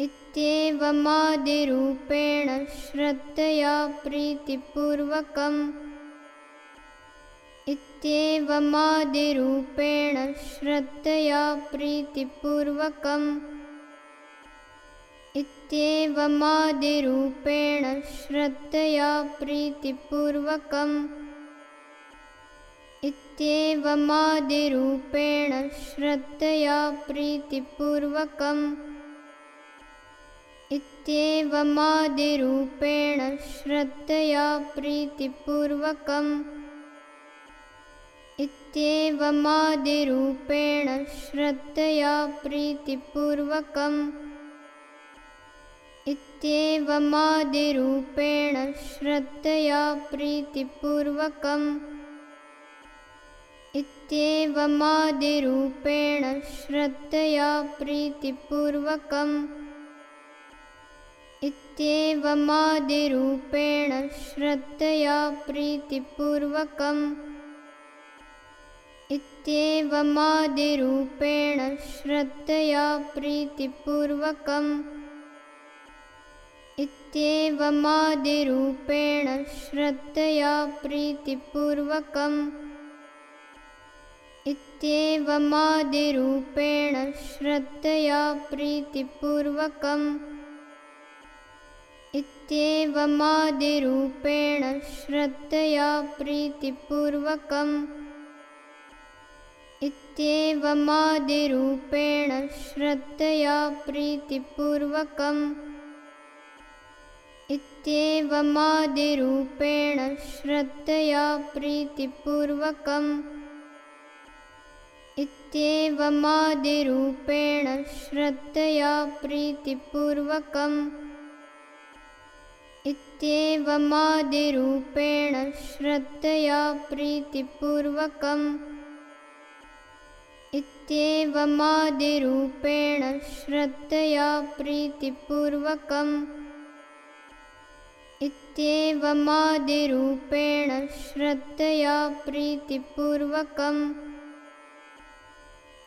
इत्येवमादिरूपेण श्रद्धया प्रीतिपूर्वकम् इत्येवमादिरूपेण श्रद्धया प्रीतिपूर्वकम् इत्येवमादिरूपेण श्रद्धया प्रीतिपूर्वकम् इत्येवमादिरूपेण श्रद्धया प्रीतिपूर्वकम् इत्येवमादिरूपेण श्रद्धया प्रीतिपूर्वकम् इत्येवमादिरूपेण श्रद्धया प्रीतिपूर्वकम् इत्येवमादिरूपेण श्रद्धया प्रीतिपूर्वकम् इत्येवमादिरूपेण श्रद्धया प्रीतिपूर्वकम् इत्येवमादिरूपेण श्रद्धया प्रीतिपूर्वकम् इत्येवमादिरूपेण श्रद्धया प्रीतिपूर्वकम् इत्येवमादिरूपेण श्रद्धया प्रीतिपूर्वकम् इत्येवमादिरूपेण श्रद्धया प्रीतिपूर्वकम् इत्येवमादिरूपेण श्रद्धया प्रीतिपूर्वकम् इत्येवमादिरूपेण श्रद्धया प्रीतिपूर्वकम् इत्येवमादिरूपेण श्रद्धया प्रीतिपूर्वकम् इत्येवमादिरूपेण श्रद्धया प्रीतिपूर्वकम् इत्येवमादिरूपेण श्रद्धया प्रीतिपूर्वकम्। इत्येवमादिरूपेण श्रद्धया प्रीतिपूर्वकम्। इत्येवमादिरूपेण श्रद्धया प्रीतिपूर्वकम्।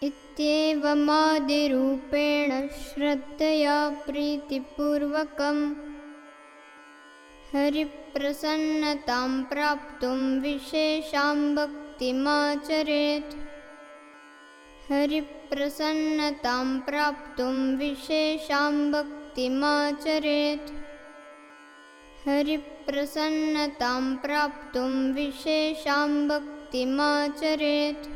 इत्येवमादिरूपेण श्रद्धया प्रीतिपूर्वकम्। हरिप्रसन्नतां प्राप्तुं विशेषां भक्तिमाचरेत्। हरिप्रसन्नतां प्राप्तुं विशेषां भक्तिमाचरेत्। हरिप्रसन्नतां प्राप्तुं विशेषां भक्तिमाचरेत्।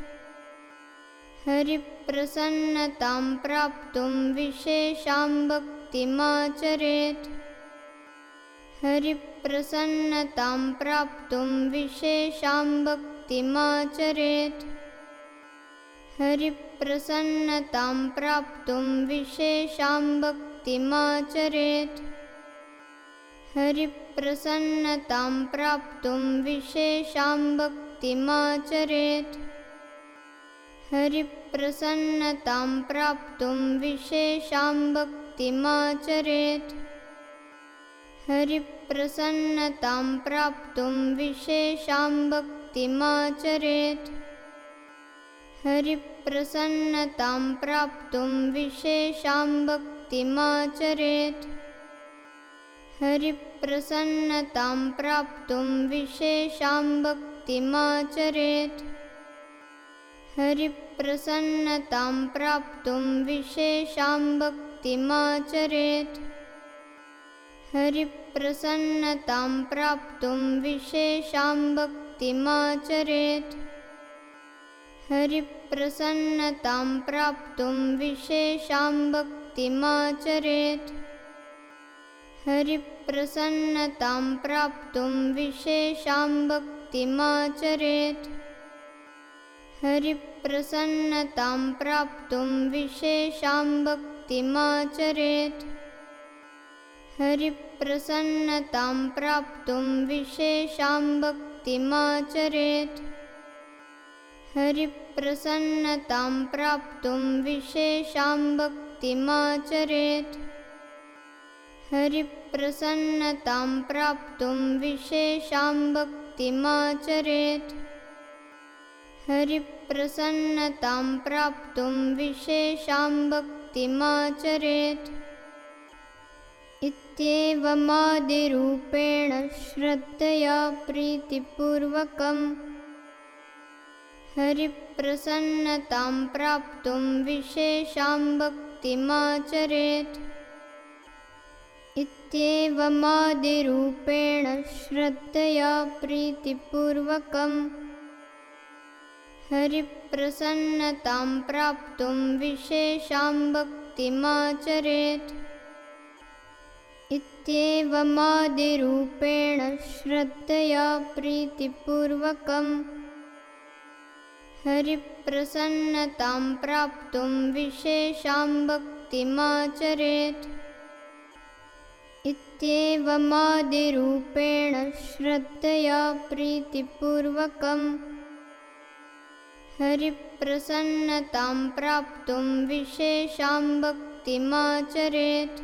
हरिप्रसन्नतां प्राप्तुं विशेषां भक्तिमाचरेत्। हरिप्रसन्नतां प्राप्तुं विशेषां भक्तिमाचरेत्। हरिप्रसन्नतां प्राप्तुं विशेषां भक्तिमाचरेत्। हरिप्रसन्नतां प्राप्तुं विशेषां भक्तिमाचरेत्। हरिप्रसन्नतां प्राप्तुं विशेषां भक्तिमाचरेत्। हरिप्रसन्नतां प्राप्तुं विशेषां भक्तिमाचरेत्। हरिप्रसन्नतां प्राप्तुं विशेषां भक्तिमाचरेत्। हरिप्रसन्नतां प्राप्तुं विशेषां भक्तिमाचरेत्। हरिप्रसन्नतां प्राप्तुं विशेषां भक्तिमाचरेत्। हरिप्रसन्नतां प्राप्तुं विशेषां भक्तिमाचरेत्। हरिप्रसन्नतां प्राप्तुं विशेषां भक्तिमाचरेत्। हरिप्रसन्नतां प्राप्तुं विशेषां भक्तिमाचरेत्। हरिप्रसन्नतां प्राप्तुं विशेषां भक्तिमाचरेत्। हरि प्रसन्नतां प्राप्तुं विशेषां भक्तिमाचरेत्। हरिप्रसन्नतां प्राप्तुं विशेषां भक्तिमाचरेत्। हरिप्रसन्नतां प्राप्तुं विशेषां भक्तिमाचरेत्। हरिप्रसन्नतां प्राप्तुं विशेषं भक्तिमाचरे इत्येवमादिरूपेण श्रद्धया प्रीतिपूर्वकम् हरिप्रसन्नतां प्राप्तुं विशेषां भक्तिमाचरेत्। इत्येवमादिरूपेण श्रद्धया प्रीतिपूर्वकम् हरिप्रसन्नतां प्राप्तुं विशेषां भक्तिमाचरेत् इत्येवमादिरूपेण श्रद्धया प्रीतिपूर्वकम् हरिप्रसन्नतां प्राप्तुं विशेषां भक्तिमाचरेत्। इत्येवमादिरूपेण श्रद्धया प्रीतिपूर्वकम् हरिप्रसन्नतां प्राप्तुं विशेषां भक्तिमाचरेत्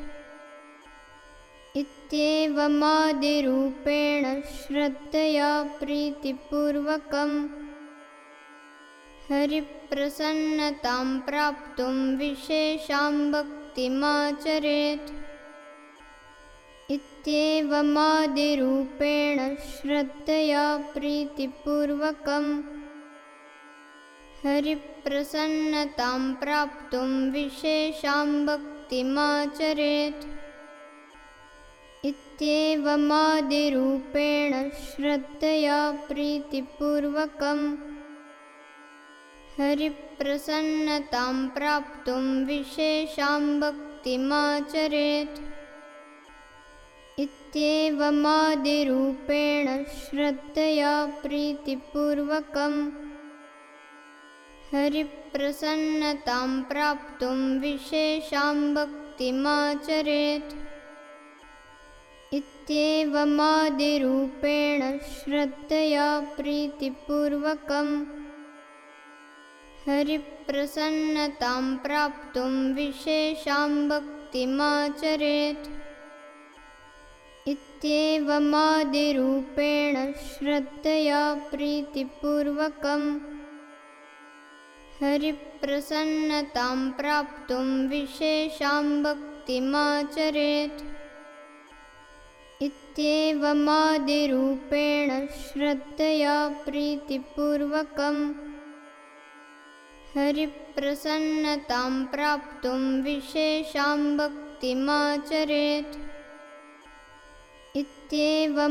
इत्येवमादिरूपेण श्रद्धया प्रीतिपूर्वकम् हरिप्रसन्नतां प्राप्तुं विशेषां भक्तिमाचरेत्। इत्येवमादिरूपेण श्रद्धया प्रीतिपूर्वकम् हरिप्रसन्नतां प्राप्तुं विशेषां भक्तिमाचरेत् इत्येवमादिरूपेण श्रद्धया प्रीतिपूर्वकम् हरिप्रसन्नतां प्राप्तुं विशेषां भक्तिमाचरेत्। इत्येवमादिरूपेण श्रद्धया प्रीतिपूर्वकम् हरिप्रसन्नतां प्राप्तुं विशेषां भक्तिमाचरेत् इत्येवमादिरूपेण श्रद्धया हरिप्रसन्नतां प्राप्तुं विशेषां भक्तिमाचरेत्। इत्येवमादिरूपेण श्रद्धया प्रीतिपूर्वकम् हरिप्रसन्नतां प्राप्तुं विशेषां भक्तिमाचरेत् इत्येवमादिरूपेण श्रद्धया प्रीतिपूर्वकम् हरिप्रसन्नतां प्राप्तुं विशेषां भक्तिमाचरेत्। इत्येवमादिरूपेण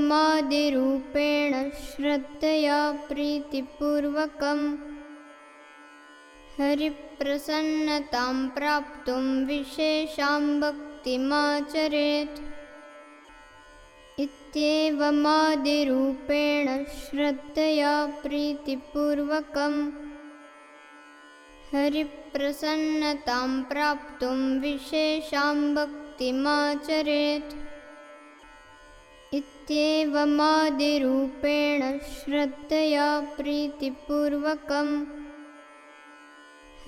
श्रद्धया प्रीतिपूर्वकम् हरिप्रसन्नतां प्राप्तुं विशेषां भक्तिमाचरेत् इत्येवमादिरूपेण श्रद्धया प्रीतिपूर्वकम् हरिप्रसन्नतां प्राप्तुं विशेषां भक्तिमाचरेत्। इत्येवमादिरूपेण श्रद्धया प्रीतिपूर्वकम्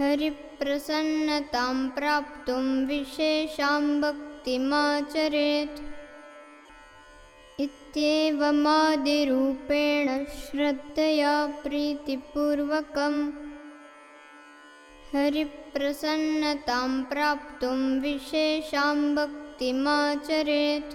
हरिप्रसन्नतां प्राप्तुं विशेषां भक्तिमाचरेत् इत्येवमादिरूपेण श्रद्धया प्रीतिपूर्वकम् हरिप्रसन्नतां प्राप्तुं विशेषां भक्तिमाचरेत्